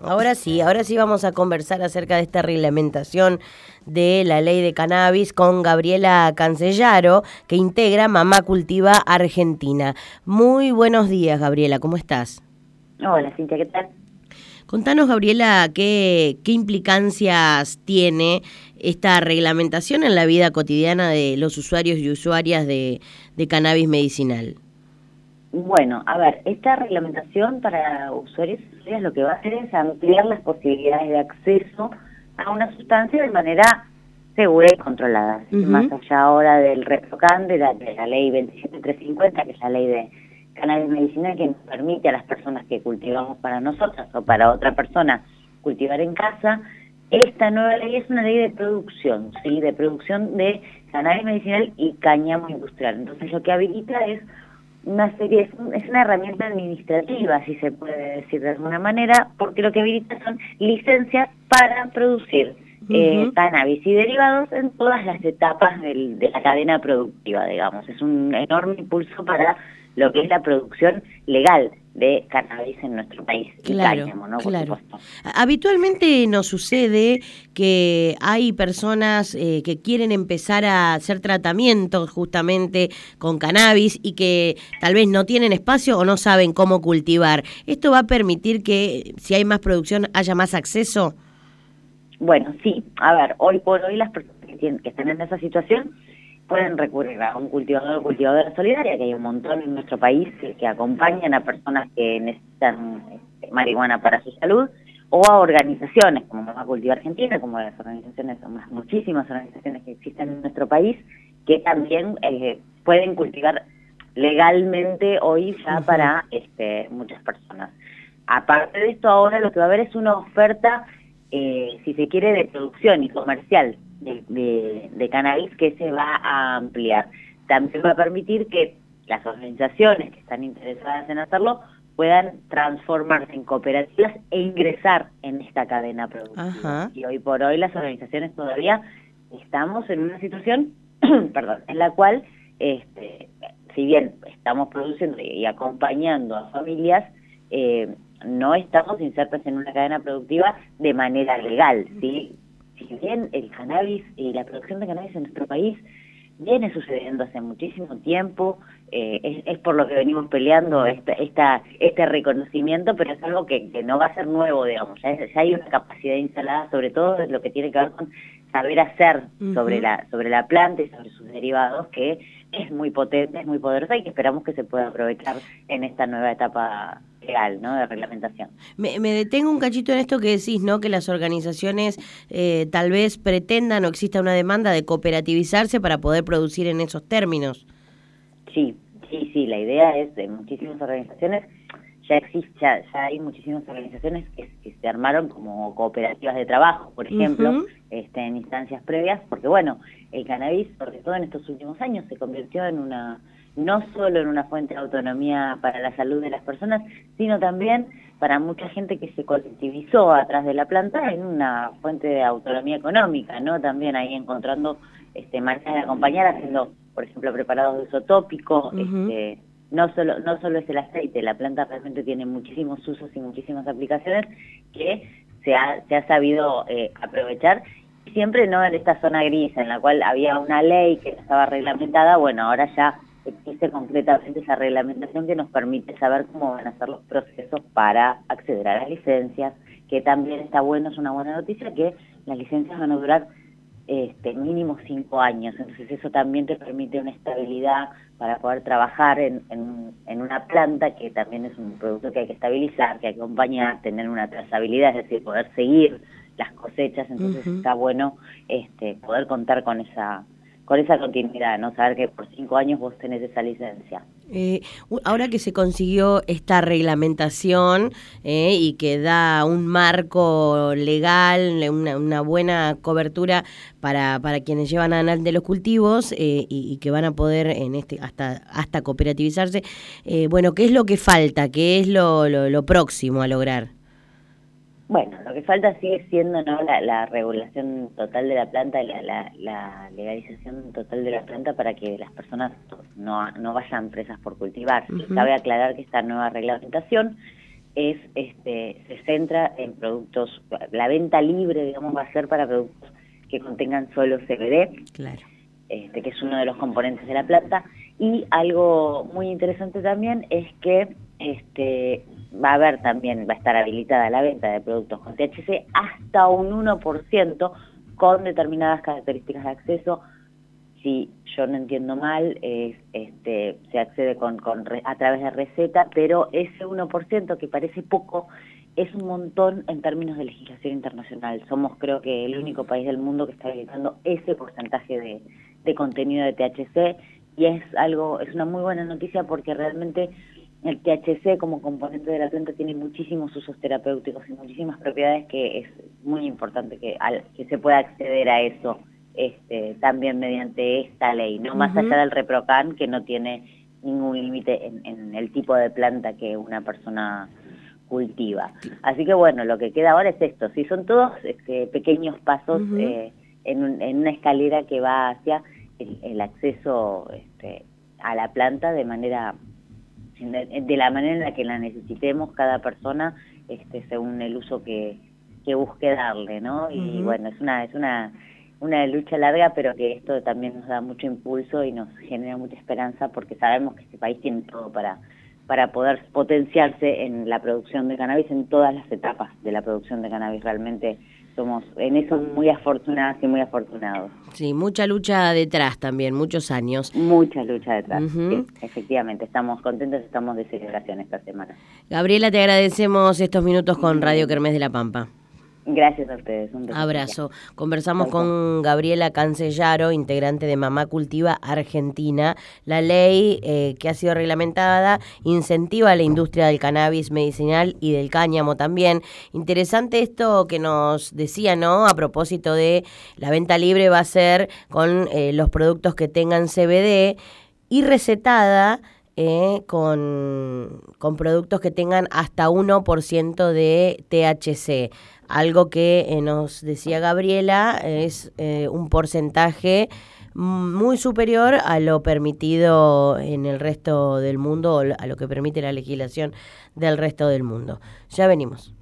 Ahora sí, ahora sí vamos a conversar acerca de esta reglamentación de la ley de cannabis con Gabriela Cancellaro, que integra Mamá Cultiva Argentina. Muy buenos días, Gabriela, ¿cómo estás? Hola, Cintia, ¿qué tal? Contanos, Gabriela, qué, qué implicancias tiene esta reglamentación en la vida cotidiana de los usuarios y usuarias de, de cannabis medicinal. Bueno, a ver, esta reglamentación para usuarios y usuarias lo que va a hacer es ampliar las posibilidades de acceso a una sustancia de manera segura y controlada. Más allá ahora del ReproCan, de la, de la ley 27350, que es la ley de cannabis medicinal que nos permite a las personas que cultivamos para nosotras o para otra persona cultivar en casa, esta nueva ley es una ley de producción, ¿sí? De producción de cannabis medicinal y cáñamo industrial. Entonces lo que habilita es una serie, es, una herramienta administrativa, si se puede decir de alguna manera, porque lo que habilita son licencias para producir eh, cannabis y derivados en todas las etapas del, de la cadena productiva, digamos. Es un enorme impulso para lo que es la producción legal de cannabis en nuestro país. Claro, claro. Habitualmente nos sucede que hay personas eh, que quieren empezar a hacer tratamientos justamente con cannabis y que tal vez no tienen espacio o no saben cómo cultivar. ¿Esto va a permitir que si hay más producción haya más acceso? Bueno, sí. A ver, hoy por hoy las personas que, tienen, que están en esa situación pueden recurrir a un cultivador o cultivadora solidaria, que hay un montón en nuestro país que, acompañan a personas que necesitan este, marihuana para su salud, o a organizaciones como Mamá Cultiva Argentina, como las organizaciones, muchísimas organizaciones que existen en nuestro país, que también eh, pueden cultivar legalmente hoy ya para este, muchas personas. Aparte de esto, ahora lo que va a haber es una oferta, eh, si se quiere, de producción y comercial de, cannabis que se va a ampliar. También va a permitir que las organizaciones que están interesadas en hacerlo puedan transformarse en cooperativas e ingresar en esta cadena productiva. Y hoy por hoy las organizaciones todavía estamos en una situación, perdón, en la cual, este, si bien estamos produciendo y acompañando a familias, eh, no estamos insertas en una cadena productiva de manera legal, ¿sí? Si bien el cannabis y la producción de cannabis en nuestro país viene sucediendo hace muchísimo tiempo, eh, es, por lo que venimos peleando esta, esta, este reconocimiento, pero es algo que, no va a ser nuevo, digamos, ya, hay una capacidad instalada, sobre todo lo que tiene que ver con saber hacer sobre, la, sobre la planta y sobre sus derivados, que es muy potente, es muy poderosa y que esperamos que se pueda aprovechar en esta nueva etapa legal, ¿no? De reglamentación. Me, detengo un cachito en esto que decís, ¿no? Que las organizaciones eh, tal vez pretendan o exista una demanda de cooperativizarse para poder producir en esos términos. Sí, sí, sí, la idea es de muchísimas organizaciones, ya existe, ya, hay muchísimas organizaciones que, se armaron como cooperativas de trabajo, por ejemplo, este, en instancias previas, porque bueno, el cannabis, sobre todo en estos últimos años, se convirtió en una no solo en una fuente de autonomía para la salud de las personas, sino también para mucha gente que se colectivizó atrás de la planta en una fuente de autonomía económica, ¿no? También ahí encontrando este, maneras de acompañar, haciendo, por ejemplo, preparados de uso tópico, este, no solo, no solo es el aceite, la planta realmente tiene muchísimos usos y muchísimas aplicaciones que se ha, se ha sabido eh, aprovechar siempre no en esta zona gris en la cual había una ley que estaba reglamentada, bueno, ahora ya existe concretamente esa reglamentación que nos permite saber cómo van a ser los procesos para acceder a las licencias, que también está bueno, es una buena noticia, que las licencias van a durar este, mínimo cinco años, entonces eso también te permite una estabilidad para poder trabajar en, en, una planta que también es un producto que hay que estabilizar, que hay que acompañar, tener una trazabilidad, es decir, poder seguir las cosechas, entonces está bueno este, poder contar con esa con esa continuidad, ¿no? Saber que por cinco años vos tenés esa licencia. Eh, ahora que se consiguió esta reglamentación eh, y que da un marco legal, una, buena cobertura para, para quienes llevan adelante los cultivos eh, y, que van a poder en este hasta hasta cooperativizarse, bueno, ¿qué es lo que falta? ¿Qué es lo próximo a lograr? Bueno, lo que falta sigue siendo ¿no? la, regulación total de la planta, la, la, legalización total de la planta para que las personas no, no vayan presas por cultivar. Cabe aclarar que esta nueva reglamentación es este se centra en productos, la venta libre, digamos, va a ser para productos que contengan solo CBD, claro. este, que es uno de los componentes de la planta. Y algo muy interesante también es que este, va a haber también, va a estar habilitada la venta de productos con THC hasta un 1% con determinadas características de acceso. Si yo no entiendo mal, es, este, se accede con, con a través de receta, pero ese 1% que parece poco es un montón en términos de legislación internacional. Somos creo que el único país del mundo que está habilitando ese porcentaje de, de contenido de THC y es algo, es una muy buena noticia porque realmente el THC como componente de la planta tiene muchísimos usos terapéuticos y muchísimas propiedades que es muy importante que, al, que se pueda acceder a eso este, también mediante esta ley, no más allá del reprocan que no tiene ningún límite en, en, el tipo de planta que una persona cultiva. Así que bueno, lo que queda ahora es esto, si son todos este, pequeños pasos eh, en, en, una escalera que va hacia el, el acceso este, a la planta de manera de la manera en la que la necesitemos cada persona este según el uso que, que busque darle no y bueno es una es una una lucha larga pero que esto también nos da mucho impulso y nos genera mucha esperanza porque sabemos que este país tiene todo para para poder potenciarse en la producción de cannabis en todas las etapas de la producción de cannabis. Realmente somos en eso muy afortunadas y muy afortunados. Sí, mucha lucha detrás también, muchos años. Mucha lucha detrás, efectivamente. Estamos contentos, estamos de celebración esta semana. Gabriela, te agradecemos estos minutos con Radio Kermés de la Pampa. Gracias a ustedes. Un Abrazo. Conversamos con Gabriela Cancellaro, integrante de Mamá Cultiva Argentina. La ley eh, que ha sido reglamentada incentiva a la industria del cannabis medicinal y del cáñamo también. Interesante esto que nos decía, ¿no? A propósito de la venta libre va a ser con eh, los productos que tengan CBD y recetada. Eh, con, con productos que tengan hasta 1% de THC. Algo que eh, nos decía Gabriela es eh, un porcentaje muy superior a lo permitido en el resto del mundo, a lo que permite la legislación del resto del mundo. Ya venimos.